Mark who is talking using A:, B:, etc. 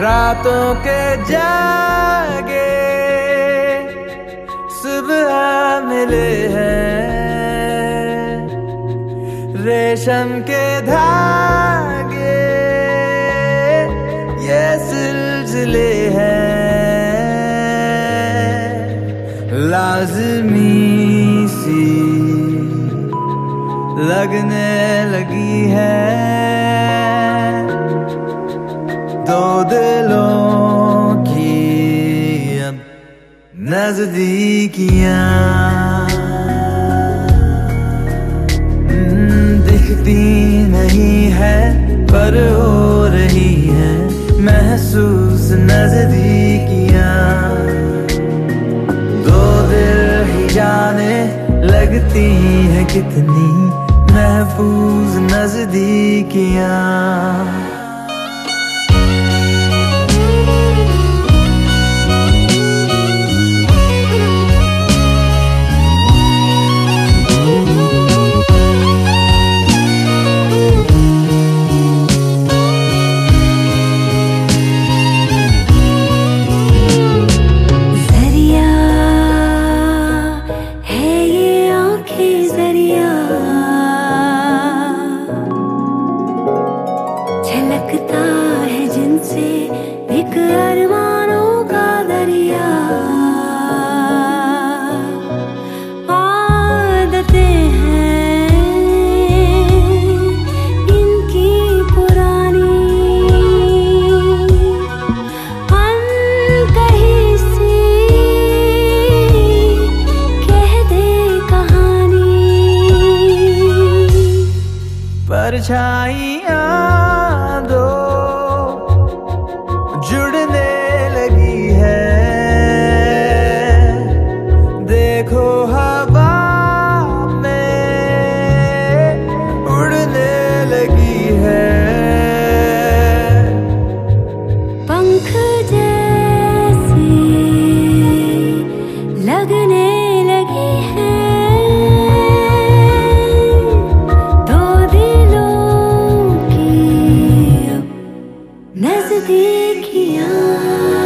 A: रातों के जागे सुबह मिले हैं। रेशम के धागे, ये सिलसिले हैं। लाजमी सी लगने लगी है। दिलों की अब नजदीकियाँ दिखती नहीं है पर हो रही है महसूस नजदीकियाँ दो दिल ही जाने लगती है कितनी महफूज नजदीकियाँ परछाइयाँ दो
B: देखिया।